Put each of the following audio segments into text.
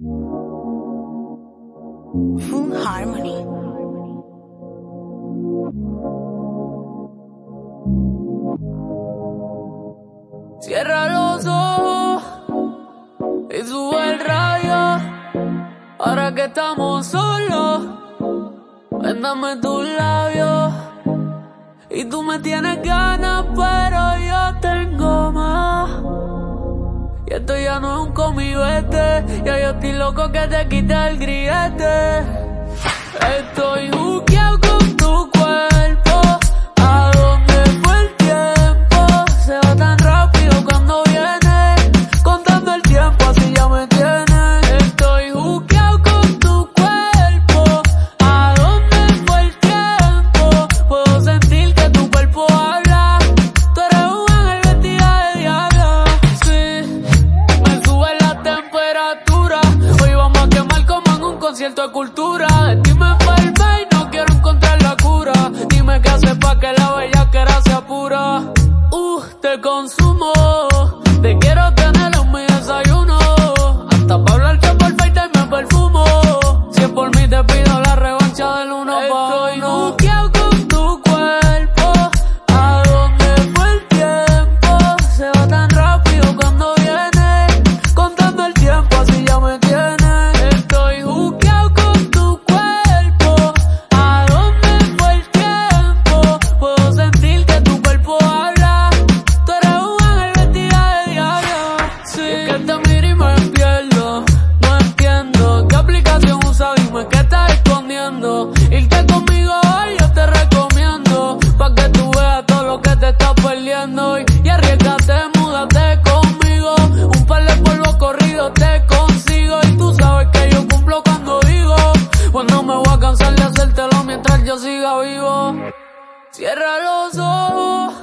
Full Harmony. Cierra los ojos y sube el rayo. Ahora que estamos solos, véndame tus labios. Y tú me tienes ganas, pero yo te y esto ya no es un comibete. Ya yo estoy loco que te quita el grillete. Estoy jugando. basura. Dime enferma y no quiero encontrar la cura. Dime qué hace pa' que la bella Cierra los ojos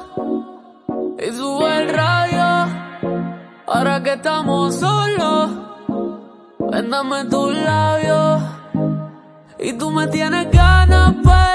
y sube el radio. Ahora que estamos solos, véndame tus labios. Y tú me tienes ganas.